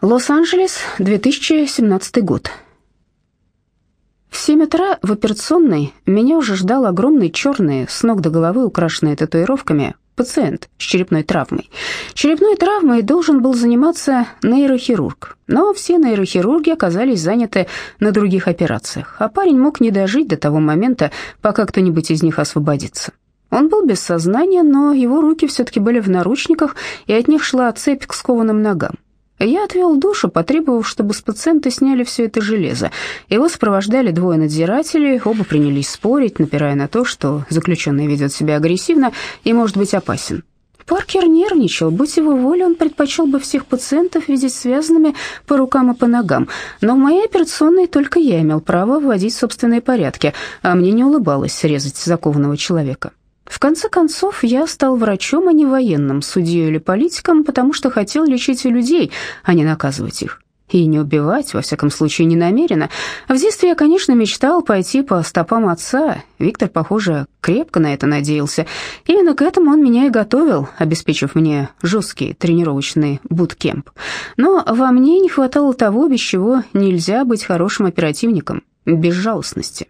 Лос-Анджелес, 2017 год. В 7 утра в операционной меня уже ждал огромный черный, с ног до головы украшенный татуировками, пациент с черепной травмой. Черепной травмой должен был заниматься нейрохирург, но все нейрохирурги оказались заняты на других операциях, а парень мог не дожить до того момента, пока кто-нибудь из них освободится. Он был без сознания, но его руки все-таки были в наручниках, и от них шла цепь к скованным ногам. Я отвел душу, потребовав, чтобы с пациента сняли все это железо. Его сопровождали двое надзирателей, оба принялись спорить, напирая на то, что заключенный ведет себя агрессивно и может быть опасен. Паркер нервничал. Будь его воля, он предпочел бы всех пациентов видеть связанными по рукам и по ногам. Но в моей операционной только я имел право вводить собственные порядки, а мне не улыбалось резать закованного человека. В конце концов, я стал врачом, а не военным, судьей или политиком, потому что хотел лечить людей, а не наказывать их. И не убивать, во всяком случае, не намеренно. В детстве я, конечно, мечтал пойти по стопам отца. Виктор, похоже, крепко на это надеялся. Именно к этому он меня и готовил, обеспечив мне жесткий тренировочный буткемп. Но во мне не хватало того, без чего нельзя быть хорошим оперативником – безжалостности.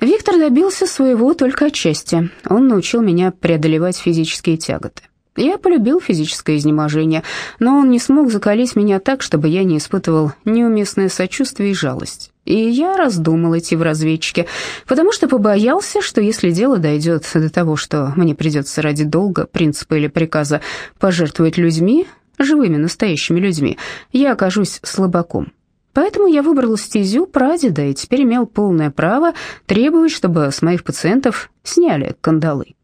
Виктор добился своего только отчасти. Он научил меня преодолевать физические тяготы. Я полюбил физическое изнеможение, но он не смог закалить меня так, чтобы я не испытывал неуместное сочувствие и жалость. И я раздумал идти в разведчики, потому что побоялся, что если дело дойдет до того, что мне придется ради долга, принципа или приказа пожертвовать людьми, живыми настоящими людьми, я окажусь слабаком. Поэтому я выбрал стезю прадеда и теперь имел полное право требовать, чтобы с моих пациентов сняли кандалы.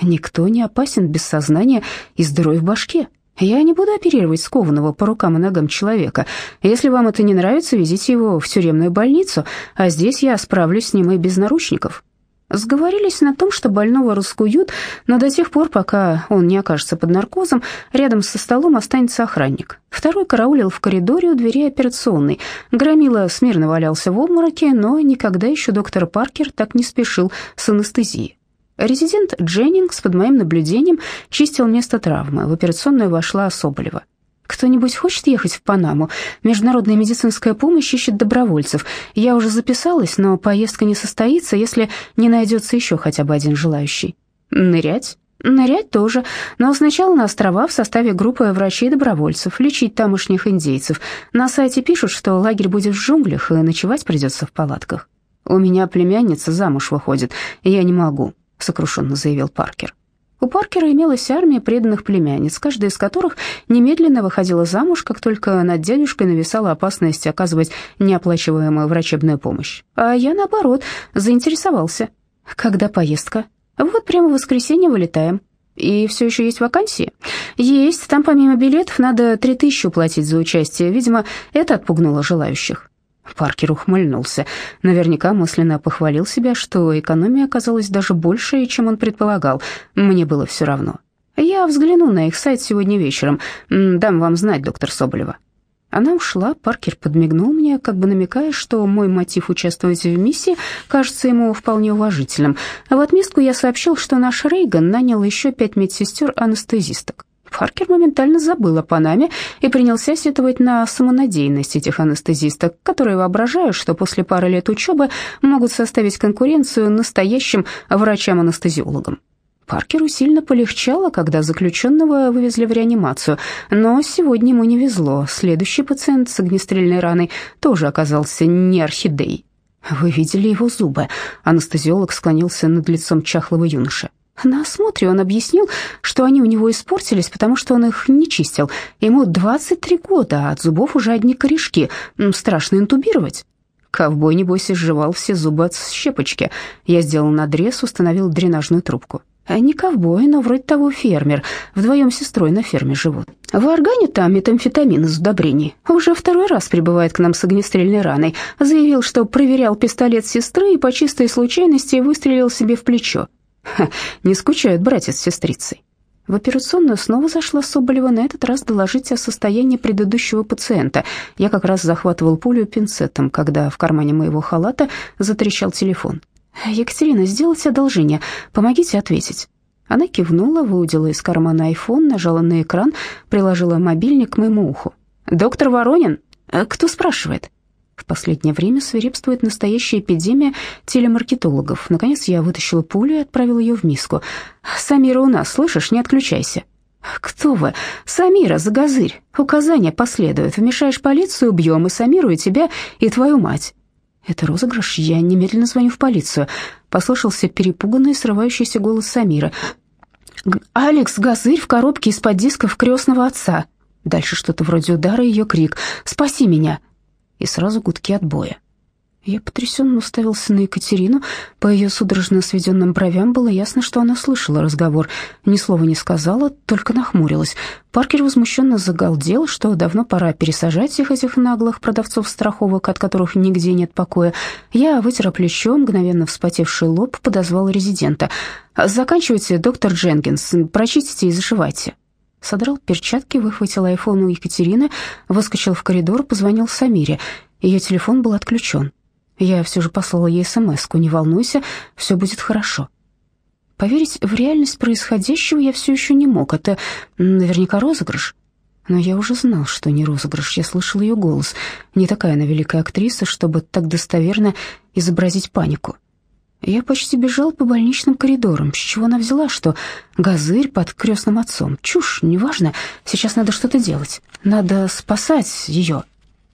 Никто не опасен без сознания и здоровья в башке. Я не буду оперировать скованного по рукам и ногам человека. Если вам это не нравится, везите его в тюремную больницу, а здесь я справлюсь с ним и без наручников. Сговорились на том, что больного раскуют, но до тех пор, пока он не окажется под наркозом, рядом со столом останется охранник. Второй караулил в коридоре у двери операционной. Громила смирно валялся в обмороке, но никогда еще доктор Паркер так не спешил с анестезией. Резидент Дженнингс под моим наблюдением чистил место травмы. В операционную вошла Соболева. «Кто-нибудь хочет ехать в Панаму? Международная медицинская помощь ищет добровольцев. Я уже записалась, но поездка не состоится, если не найдется еще хотя бы один желающий». «Нырять?» Нырять тоже, но сначала на острова в составе группы врачей-добровольцев, лечить тамошних индейцев. На сайте пишут, что лагерь будет в джунглях, и ночевать придется в палатках. «У меня племянница замуж выходит, я не могу», — сокрушенно заявил Паркер. У Паркера имелась армия преданных племянниц, каждая из которых немедленно выходила замуж, как только над дядюшкой нависала опасность оказывать неоплачиваемую врачебную помощь. А я, наоборот, заинтересовался. «Когда поездка?» «Вот прямо в воскресенье вылетаем». «И все еще есть вакансии?» «Есть. Там помимо билетов надо три тысячи платить за участие. Видимо, это отпугнуло желающих». Паркер ухмыльнулся. Наверняка мысленно похвалил себя, что экономия оказалась даже больше, чем он предполагал. Мне было все равно. Я взгляну на их сайт сегодня вечером. Дам вам знать, доктор Соболева. Она ушла, Паркер подмигнул мне, как бы намекая, что мой мотив участвовать в миссии кажется ему вполне уважительным. А в отместку я сообщил, что наш Рейган нанял еще пять медсестер-анестезисток. Паркер моментально забыл о Панаме и принялся сетовать на самонадеянность этих анестезисток, которые воображают, что после пары лет учебы могут составить конкуренцию настоящим врачам-анестезиологам. Паркеру сильно полегчало, когда заключенного вывезли в реанимацию, но сегодня ему не везло. Следующий пациент с огнестрельной раной тоже оказался не орхидеей. «Вы видели его зубы?» Анестезиолог склонился над лицом чахлого юноши. На осмотре он объяснил, что они у него испортились, потому что он их не чистил. Ему 23 года, а от зубов уже одни корешки. Страшно интубировать. Ковбой, небось, изживал все зубы от щепочки. Я сделал надрез, установил дренажную трубку. А не ковбой, но вроде того фермер. Вдвоем с сестрой на ферме живут. В органе там метамфетамин из удобрений. Уже второй раз прибывает к нам с огнестрельной раной. Заявил, что проверял пистолет сестры и по чистой случайности выстрелил себе в плечо. Ха, не скучают братья с сестрицей. В операционную снова зашла Соболева, на этот раз доложить о состоянии предыдущего пациента. Я как раз захватывал пулю пинцетом, когда в кармане моего халата затрещал телефон. «Екатерина, сделайте одолжение, помогите ответить». Она кивнула, выудила из кармана айфон, нажала на экран, приложила мобильник к моему уху. Доктор Воронин? А кто спрашивает? В последнее время свирепствует настоящая эпидемия телемаркетологов. Наконец я вытащила пулю и отправила ее в миску. «Самира у нас, слышишь? Не отключайся». «Кто вы?» «Самира, за газырь. Указания последуют. Вмешаешь полицию, убьем и Самиру, и тебя, и твою мать». «Это розыгрыш. Я немедленно звоню в полицию». Послышался перепуганный, срывающийся голос Самира. «Алекс, газырь в коробке из-под дисков крестного отца». Дальше что-то вроде удара, ее крик «Спаси меня!» И сразу гудки отбоя. Я потрясенно уставился на Екатерину. По ее судорожно сведенным бровям было ясно, что она слышала разговор. Ни слова не сказала, только нахмурилась. Паркер возмущенно загалдел, что давно пора пересажать всех этих наглых продавцов страховок, от которых нигде нет покоя. Я, вытер плечо, мгновенно вспотевший лоб, подозвал резидента. «Заканчивайте, доктор Дженкинс, прочистите и зашивайте». Содрал перчатки, выхватил айфон у Екатерины, выскочил в коридор, позвонил Самире. Ее телефон был отключен. Я все же послала ей смс «Не волнуйся, все будет хорошо». Поверить в реальность происходящего я все еще не мог. Это наверняка розыгрыш. Но я уже знал, что не розыгрыш. Я слышал ее голос. Не такая она великая актриса, чтобы так достоверно изобразить панику. Я почти бежал по больничным коридорам. С чего она взяла, что газырь под крестным отцом? Чушь, неважно. Сейчас надо что-то делать. Надо спасать ее.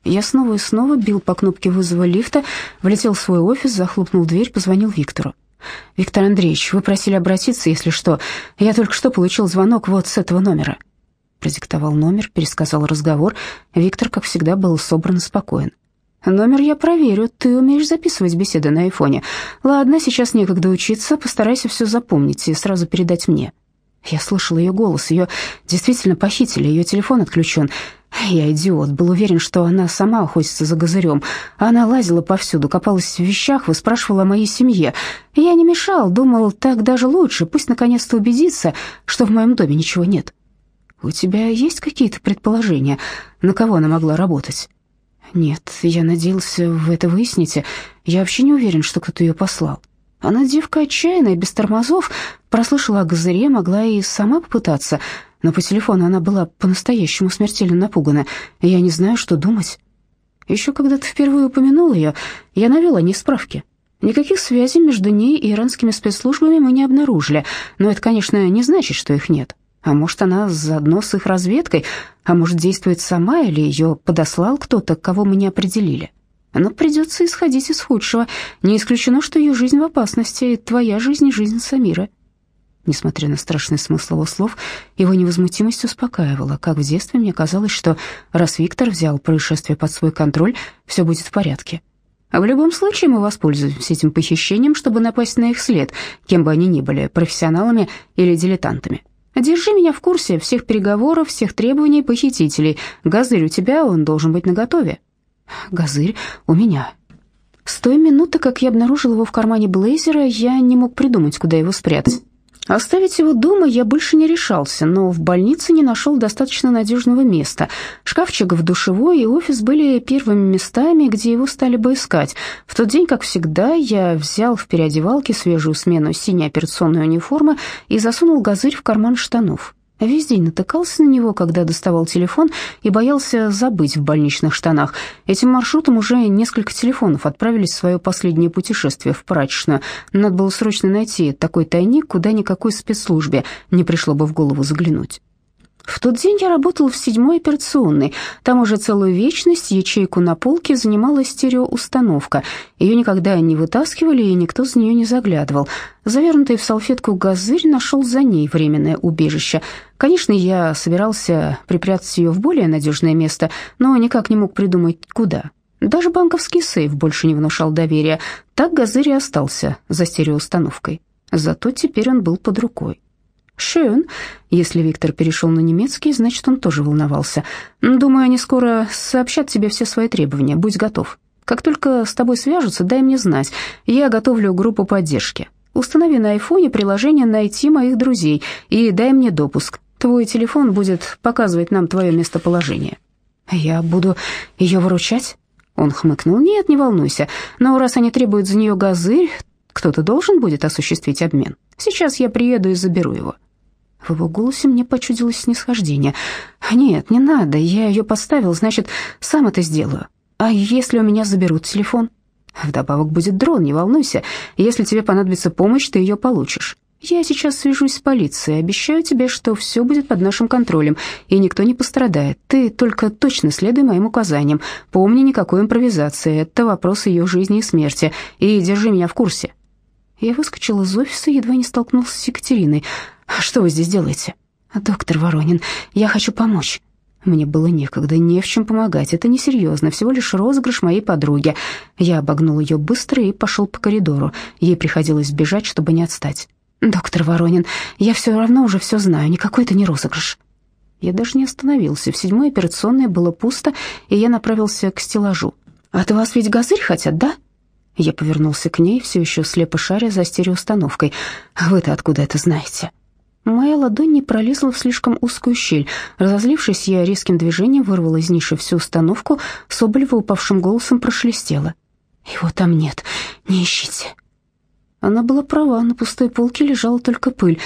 Я снова и снова бил по кнопке вызова лифта, влетел в свой офис, захлопнул дверь, позвонил Виктору. «Виктор Андреевич, вы просили обратиться, если что. Я только что получил звонок вот с этого номера». Продиктовал номер, пересказал разговор. Виктор, как всегда, был собран и спокоен. «Номер я проверю. Ты умеешь записывать беседы на айфоне. Ладно, сейчас некогда учиться. Постарайся все запомнить и сразу передать мне». Я слышал ее голос. Ее действительно похитили. Ее телефон отключен. Я идиот, был уверен, что она сама охотится за газырем. Она лазила повсюду, копалась в вещах, выспрашивала о моей семье. Я не мешал, думал, так даже лучше, пусть наконец-то убедится, что в моем доме ничего нет. У тебя есть какие-то предположения, на кого она могла работать? Нет, я надеялся, вы это выясните. Я вообще не уверен, что кто-то ее послал. Она девка отчаянная, без тормозов, прослышала о газыре, могла и сама попытаться — но по телефону она была по-настоящему смертельно напугана. Я не знаю, что думать. Еще когда ты впервые упомянул ее, я навел о ней справки. Никаких связей между ней и иранскими спецслужбами мы не обнаружили, но это, конечно, не значит, что их нет. А может, она заодно с их разведкой, а может, действует сама или ее подослал кто-то, кого мы не определили. Но придется исходить из худшего. Не исключено, что ее жизнь в опасности, и твоя жизнь и жизнь Самира. Несмотря на страшный смысл его слов, его невозмутимость успокаивала. Как в детстве мне казалось, что раз Виктор взял происшествие под свой контроль, все будет в порядке. А в любом случае мы воспользуемся этим похищением, чтобы напасть на их след, кем бы они ни были, профессионалами или дилетантами. Держи меня в курсе всех переговоров, всех требований похитителей. Газырь у тебя, он должен быть наготове. Газырь у меня. С той минуты, как я обнаружил его в кармане блейзера, я не мог придумать, куда его спрятать. Оставить его дома я больше не решался, но в больнице не нашел достаточно надежного места. Шкафчик в душевой и офис были первыми местами, где его стали бы искать. В тот день, как всегда, я взял в переодевалке свежую смену синей операционной униформы и засунул газырь в карман штанов. Весь день натыкался на него, когда доставал телефон и боялся забыть в больничных штанах. Этим маршрутом уже несколько телефонов отправились в свое последнее путешествие в прачечную. Надо было срочно найти такой тайник, куда никакой спецслужбе не пришло бы в голову заглянуть. В тот день я работал в седьмой операционной. Там уже целую вечность ячейку на полке занимала стереоустановка. Ее никогда не вытаскивали, и никто за нее не заглядывал. Завернутый в салфетку газырь нашел за ней временное убежище. Конечно, я собирался припрятать ее в более надежное место, но никак не мог придумать, куда. Даже банковский сейф больше не внушал доверия. Так газырь и остался за стереоустановкой. Зато теперь он был под рукой. «Schön». Если Виктор перешел на немецкий, значит, он тоже волновался. «Думаю, они скоро сообщат тебе все свои требования. Будь готов. Как только с тобой свяжутся, дай мне знать. Я готовлю группу поддержки. Установи на айфоне приложение «Найти моих друзей» и дай мне допуск. Твой телефон будет показывать нам твое местоположение». «Я буду ее выручать?» Он хмыкнул. «Нет, не волнуйся. Но раз они требуют за нее газырь, кто-то должен будет осуществить обмен. Сейчас я приеду и заберу его». В его голосе мне почудилось снисхождение. «Нет, не надо, я ее поставил, значит, сам это сделаю. А если у меня заберут телефон?» «Вдобавок будет дрон, не волнуйся. Если тебе понадобится помощь, ты ее получишь. Я сейчас свяжусь с полицией, обещаю тебе, что все будет под нашим контролем, и никто не пострадает. Ты только точно следуй моим указаниям. Помни, никакой импровизации, это вопрос ее жизни и смерти, и держи меня в курсе». Я выскочила из офиса, едва не столкнулся с Екатериной. «Что вы здесь делаете?» «Доктор Воронин, я хочу помочь». Мне было некогда, не в чем помогать, это несерьезно, всего лишь розыгрыш моей подруги. Я обогнул ее быстро и пошел по коридору. Ей приходилось бежать, чтобы не отстать. «Доктор Воронин, я все равно уже все знаю, никакой это не розыгрыш». Я даже не остановился. В седьмой операционной было пусто, и я направился к стеллажу. «От вас ведь газырь хотят, да?» Я повернулся к ней, все еще слепо шаря за стереоустановкой. «Вы-то откуда это знаете?» Моя ладонь не пролезла в слишком узкую щель. Разозлившись, я резким движением вырвала из ниши всю установку, Соболева упавшим голосом прошелестела. «Его там нет, не ищите». Она была права, на пустой полке лежала только пыль.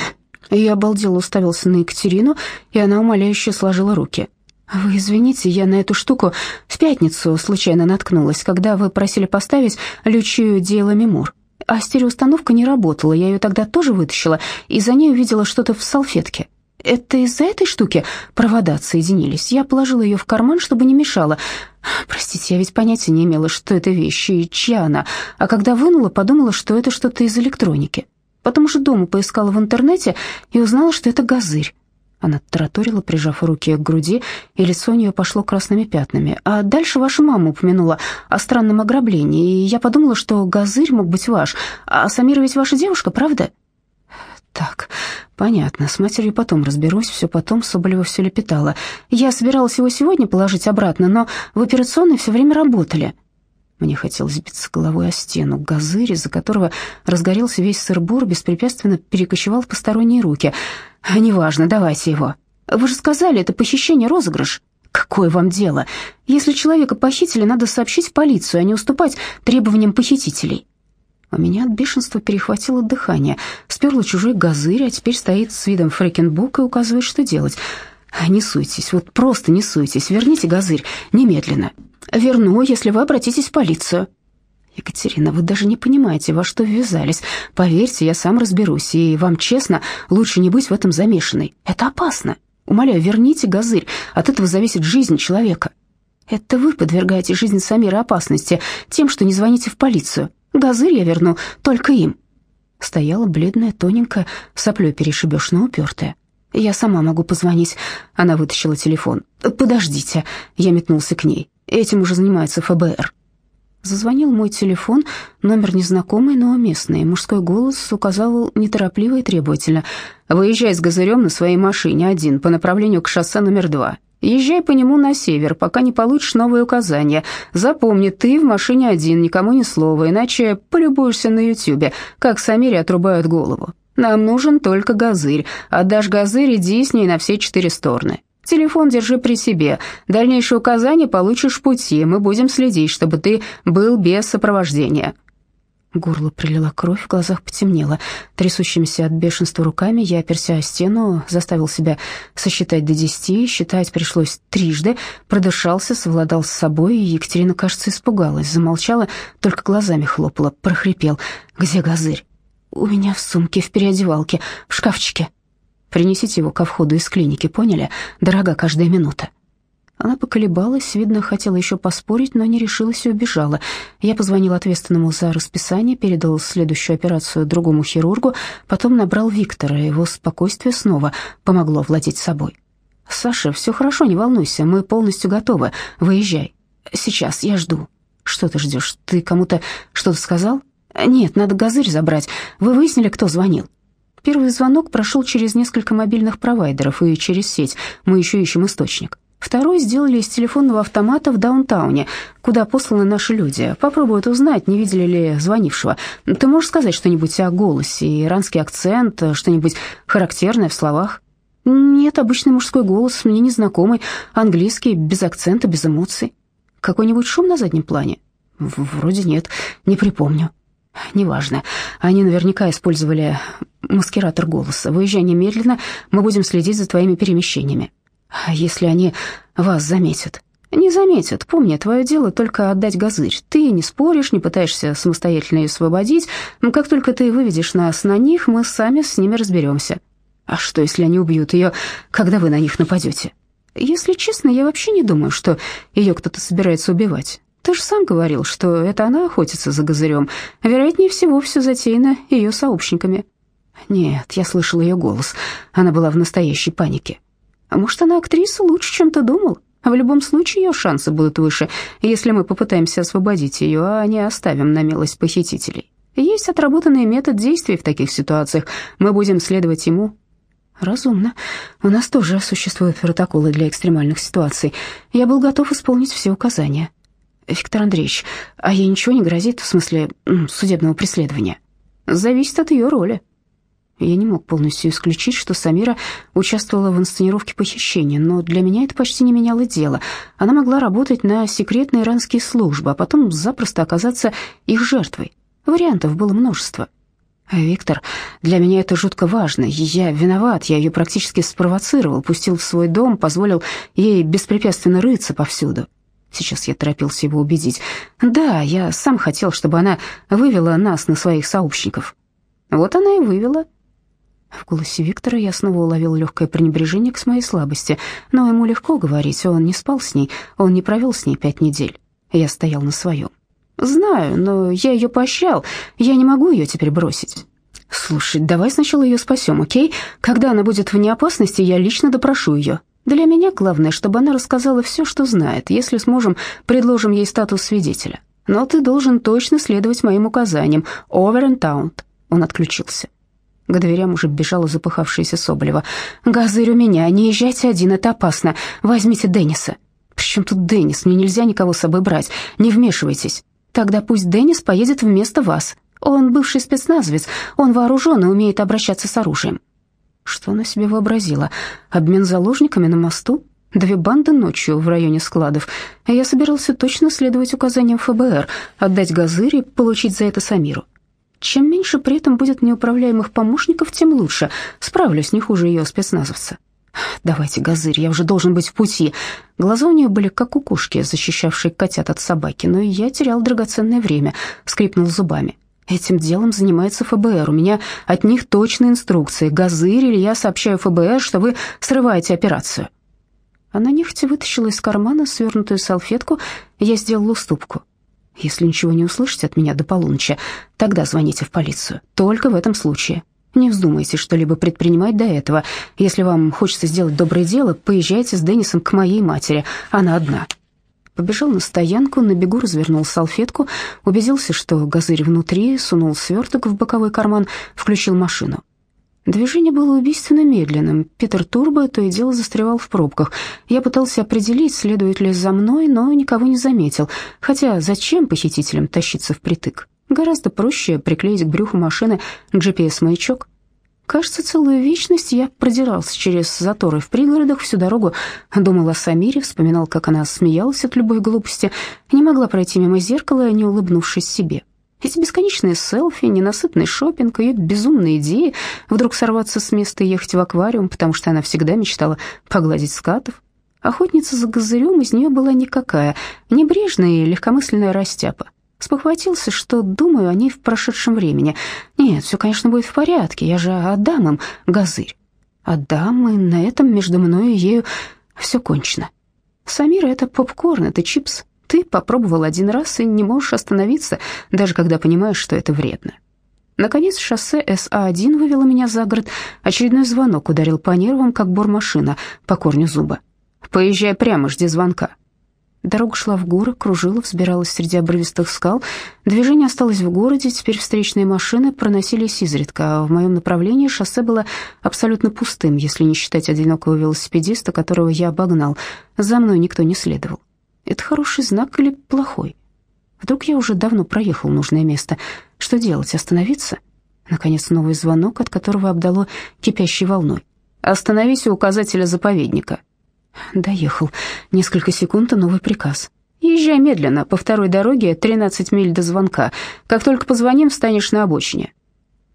Я обалдело уставился на Екатерину, и она умоляюще сложила руки. «Вы извините, я на эту штуку в пятницу случайно наткнулась, когда вы просили поставить Лючию Диэла Мемур. А стереоустановка не работала, я ее тогда тоже вытащила, и за ней увидела что-то в салфетке. Это из-за этой штуки провода отсоединились. Я положила ее в карман, чтобы не мешала. Простите, я ведь понятия не имела, что это вещь и чья она. А когда вынула, подумала, что это что-то из электроники. Потом уже дома поискала в интернете и узнала, что это газырь. Она тараторила, прижав руки к груди, и лицо у нее пошло красными пятнами. А дальше ваша мама упомянула о странном ограблении, и я подумала, что газырь мог быть ваш. А Самира ведь ваша девушка, правда? Так, понятно, с матерью потом разберусь, все потом Соболева все лепетала. Я собиралась его сегодня положить обратно, но в операционной все время работали. Мне хотелось биться головой о стену. Газырь, из-за которого разгорелся весь сыр-бур, беспрепятственно перекочевал в посторонние руки. «Неважно, давайте его. Вы же сказали, это похищение, розыгрыш. Какое вам дело? Если человека похитили, надо сообщить в полицию, а не уступать требованиям похитителей». У меня от бешенства перехватило дыхание. Сперла чужой газырь, а теперь стоит с видом фрекенбука и указывает, что делать. «Не суйтесь, вот просто не суйтесь. Верните газырь немедленно. Верну, если вы обратитесь в полицию. Екатерина, вы даже не понимаете, во что ввязались. Поверьте, я сам разберусь, и вам честно, лучше не быть в этом замешанной. Это опасно. Умоляю, верните газырь, от этого зависит жизнь человека. Это вы подвергаете жизнь Самира опасности тем, что не звоните в полицию. Газырь я верну только им. Стояла бледная, тоненькая, соплей перешибешь, но упертая. Я сама могу позвонить. Она вытащила телефон. Подождите. Я метнулся к ней. Этим уже занимается ФБР. Зазвонил мой телефон, номер незнакомый, но местный. Мужской голос указывал неторопливо и требовательно. «Выезжай с газырем на своей машине один по направлению к шоссе номер два. Езжай по нему на север, пока не получишь новые указания. Запомни, ты в машине один, никому ни слова, иначе полюбуешься на ютюбе, как Самире отрубают голову. Нам нужен только газырь. Отдашь газырь, иди с ней на все четыре стороны. Телефон держи при себе. Дальнейшие указания получишь в пути. Мы будем следить, чтобы ты был без сопровождения». Горло прилила кровь, в глазах потемнело. Трясущимися от бешенства руками я оперся о стену, заставил себя сосчитать до десяти, считать пришлось трижды, продышался, совладал с собой, и Екатерина, кажется, испугалась, замолчала, только глазами хлопала, прохрипел. «Где газырь?» «У меня в сумке, в переодевалке, в шкафчике». Принесите его ко входу из клиники, поняли? Дорога каждая минута». Она поколебалась, видно, хотела еще поспорить, но не решилась и убежала. Я позвонил ответственному за расписание, передал следующую операцию другому хирургу, потом набрал Виктора, его спокойствие снова помогло владеть собой. «Саша, все хорошо, не волнуйся, мы полностью готовы. Выезжай. Сейчас, я жду». «Что ты ждешь? Ты кому-то что-то сказал?» «Нет, надо газырь забрать. Вы выяснили, кто звонил?» Первый звонок прошел через несколько мобильных провайдеров и через сеть. Мы еще ищем источник. Второй сделали из телефонного автомата в даунтауне, куда посланы наши люди. Попробуют узнать, не видели ли звонившего. Ты можешь сказать что-нибудь о голосе, иранский акцент, что-нибудь характерное в словах? Нет, обычный мужской голос, мне незнакомый, английский, без акцента, без эмоций. Какой-нибудь шум на заднем плане? Вроде нет, не припомню. Неважно. Они наверняка использовали маскиратор голоса. Выезжай немедленно, мы будем следить за твоими перемещениями. А если они вас заметят? Не заметят. Помни, твое дело только отдать газырь. Ты не споришь, не пытаешься самостоятельно ее освободить. Как только ты выведешь нас на них, мы сами с ними разберемся. А что, если они убьют ее, когда вы на них нападете? Если честно, я вообще не думаю, что ее кто-то собирается убивать. Ты же сам говорил, что это она охотится за газырем. Вероятнее всего, все затеяно ее сообщниками. Нет, я слышал ее голос. Она была в настоящей панике. А может, она актриса лучше, чем ты думал? В любом случае, ее шансы будут выше, если мы попытаемся освободить ее, а не оставим на милость похитителей. Есть отработанный метод действий в таких ситуациях. Мы будем следовать ему, Разумно. У нас тоже существуют протоколы для экстремальных ситуаций. Я был готов исполнить все указания. Виктор Андреевич, а ей ничего не грозит в смысле судебного преследования? Зависит от ее роли. Я не мог полностью исключить, что Самира участвовала в инсценировке похищения, но для меня это почти не меняло дело. Она могла работать на секретные иранские службы, а потом запросто оказаться их жертвой. Вариантов было множество. «Виктор, для меня это жутко важно. Я виноват, я ее практически спровоцировал, пустил в свой дом, позволил ей беспрепятственно рыться повсюду». Сейчас я торопился его убедить. «Да, я сам хотел, чтобы она вывела нас на своих сообщников». Вот она и вывела. В голосе Виктора я снова уловил легкое пренебрежение к моей слабости, но ему легко говорить, он не спал с ней, он не провел с ней пять недель. Я стоял на своем. «Знаю, но я ее поощрял. Я не могу ее теперь бросить». «Слушай, давай сначала ее спасем, окей? Когда она будет вне опасности, я лично допрошу ее. Для меня главное, чтобы она рассказала все, что знает. Если сможем, предложим ей статус свидетеля. Но ты должен точно следовать моим указаниям. Over and out». Он отключился. К дверям уже бежала запыхавшаяся Соболева. «Газырь у меня, не езжайте один, это опасно. Возьмите Денниса». «При чем тут Деннис? Мне нельзя никого с собой брать. Не вмешивайтесь». Тогда пусть Деннис поедет вместо вас. Он бывший спецназовец, он вооружен и умеет обращаться с оружием». Что она себе вообразила? Обмен заложниками на мосту? Две банды ночью в районе складов. Я собирался точно следовать указаниям ФБР, отдать газырь и получить за это Самиру. Чем меньше при этом будет неуправляемых помощников, тем лучше. Справлюсь не хуже ее спецназовца. «Давайте, Газырь, я уже должен быть в пути». Глаза у нее были как у кукушки, защищавшей котят от собаки, но я терял драгоценное время, скрипнул зубами. «Этим делом занимается ФБР. У меня от них точные инструкции. Газырь или я сообщаю ФБР, что вы срываете операцию». Она нехотя вытащила из кармана свернутую салфетку. Я сделал уступку. «Если ничего не услышите от меня до полуночи, тогда звоните в полицию. Только в этом случае». Не вздумайте что-либо предпринимать до этого. Если вам хочется сделать доброе дело, поезжайте с Деннисом к моей матери. Она одна». Побежал на стоянку, на бегу развернул салфетку, убедился, что газырь внутри, сунул сверток в боковой карман, включил машину. Движение было убийственно медленным. Питер Турбо то и дело застревал в пробках. Я пытался определить, следует ли за мной, но никого не заметил. Хотя зачем похитителям тащиться впритык? Гораздо проще приклеить к брюху машины GPS-маячок. Кажется, целую вечность я продирался через заторы в пригородах всю дорогу, думал о Самире, вспоминал, как она смеялась от любой глупости, не могла пройти мимо зеркала, не улыбнувшись себе. Эти бесконечные селфи, ненасытный шопинг, ее безумные идеи вдруг сорваться с места и ехать в аквариум, потому что она всегда мечтала погладить скатов. Охотница за газырем из нее была никакая, небрежная и легкомысленная растяпа. Спохватился, что думаю о ней в прошедшем времени. Нет, все, конечно, будет в порядке, я же отдам им газырь. Отдам, и на этом между мной и ею все кончено. Самира — это попкорн, это чипс. Ты попробовал один раз и не можешь остановиться, даже когда понимаешь, что это вредно. Наконец шоссе СА-1 вывело меня за город. Очередной звонок ударил по нервам, как бормашина по корню зуба. «Поезжай прямо, жди звонка», Дорога шла в горы, кружила, взбиралась среди обрывистых скал. Движение осталось в городе, теперь встречные машины проносились изредка, а в моем направлении шоссе было абсолютно пустым, если не считать одинокого велосипедиста, которого я обогнал. За мной никто не следовал. Это хороший знак или плохой? Вдруг я уже давно проехал нужное место. Что делать, остановиться? Наконец новый звонок, от которого обдало кипящей волной. «Остановись у указателя заповедника», Доехал. Несколько секунд, и новый приказ. Езжай медленно, по второй дороге 13 миль до звонка. Как только позвоним, встанешь на обочине.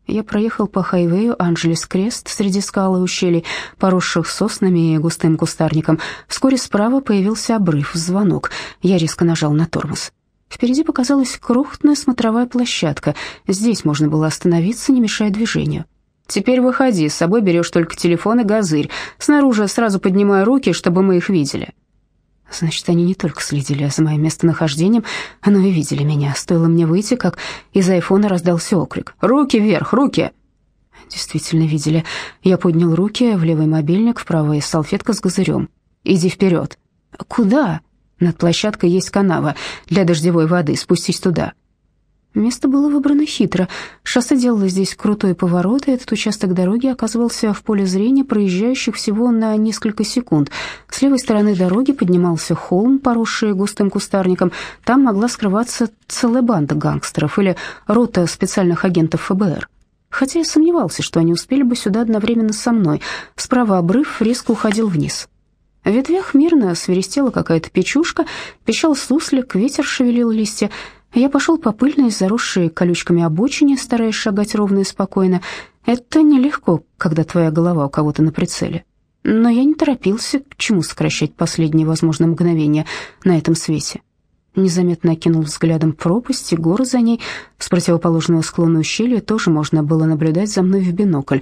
Я проехал по хайвею Анджелес-Крест среди скал и ущелий, поросших соснами и густым кустарником. Вскоре справа появился обрыв, звонок. Я резко нажал на тормоз. Впереди показалась крохотная смотровая площадка. Здесь можно было остановиться, не мешая движению. «Теперь выходи, с собой берешь только телефон и газырь. Снаружи сразу поднимай руки, чтобы мы их видели». Значит, они не только следили за моим местонахождением, но и видели меня. Стоило мне выйти, как из айфона раздался окрик. «Руки вверх, руки!» Действительно видели. Я поднял руки, в левый мобильник, в правой салфетка с газырем. «Иди вперед». «Куда?» «Над площадкой есть канава для дождевой воды. Спустись туда». Место было выбрано хитро. Шоссе делало здесь крутой поворот, и этот участок дороги оказывался в поле зрения проезжающих всего на несколько секунд. С левой стороны дороги поднимался холм, поросший густым кустарником. Там могла скрываться целая банда гангстеров или рота специальных агентов ФБР. Хотя я сомневался, что они успели бы сюда одновременно со мной. Справа обрыв резко уходил вниз. В ветвях мирно свиристела какая-то печушка, пищал суслик, ветер шевелил листья. Я пошел по пыльной, заросшей колючками обочине, стараясь шагать ровно и спокойно. Это нелегко, когда твоя голова у кого-то на прицеле. Но я не торопился, к чему сокращать последние возможные мгновения на этом свете. Незаметно окинул взглядом пропасть и горы за ней. С противоположного склона ущелья тоже можно было наблюдать за мной в бинокль.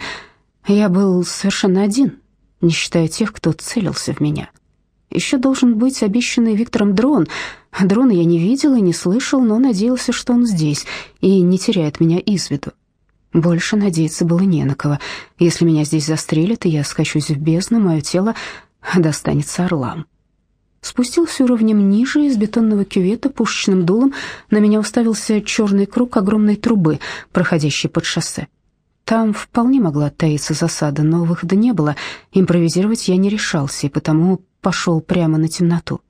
Я был совершенно один, не считая тех, кто целился в меня. Еще должен быть обещанный Виктором дрон. Дрона я не видел и не слышал, но надеялся, что он здесь и не теряет меня из виду. Больше надеяться было не на кого. Если меня здесь застрелят, и я скачусь в бездну, мое тело достанется орлам. Спустился уровнем ниже, из бетонного кювета пушечным дулом на меня уставился черный круг огромной трубы, проходящей под шоссе. Там вполне могла таиться засада, но выхода не было. Импровизировать я не решался, и потому пошел прямо на темноту.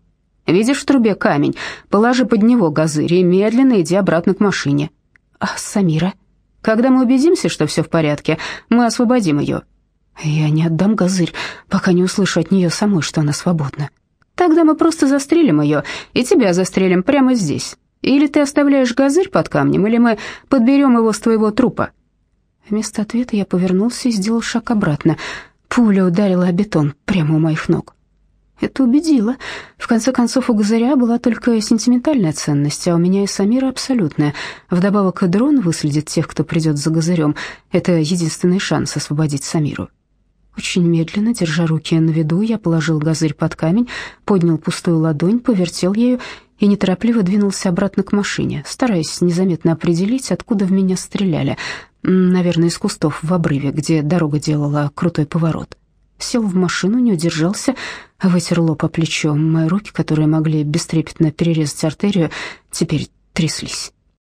«Видишь в трубе камень? Положи под него газырь и медленно иди обратно к машине». «А Самира?» «Когда мы убедимся, что все в порядке, мы освободим ее». «Я не отдам газырь, пока не услышу от нее самой, что она свободна». «Тогда мы просто застрелим ее, и тебя застрелим прямо здесь. Или ты оставляешь газырь под камнем, или мы подберем его с твоего трупа». Вместо ответа я повернулся и сделал шаг обратно. Пуля ударила о бетон прямо у моих ног. Это убедило. В конце концов, у Газаря была только сентиментальная ценность, а у меня и Самира абсолютная. Вдобавок, дрон выследит тех, кто придет за Газарем. Это единственный шанс освободить Самиру. Очень медленно, держа руки на виду, я положил газырь под камень, поднял пустую ладонь, повертел ею и неторопливо двинулся обратно к машине, стараясь незаметно определить, откуда в меня стреляли. Наверное, из кустов в обрыве, где дорога делала крутой поворот сел в машину, не удержался, вытер лоб о плечо. Мои руки, которые могли бестрепетно перерезать артерию, теперь тряслись.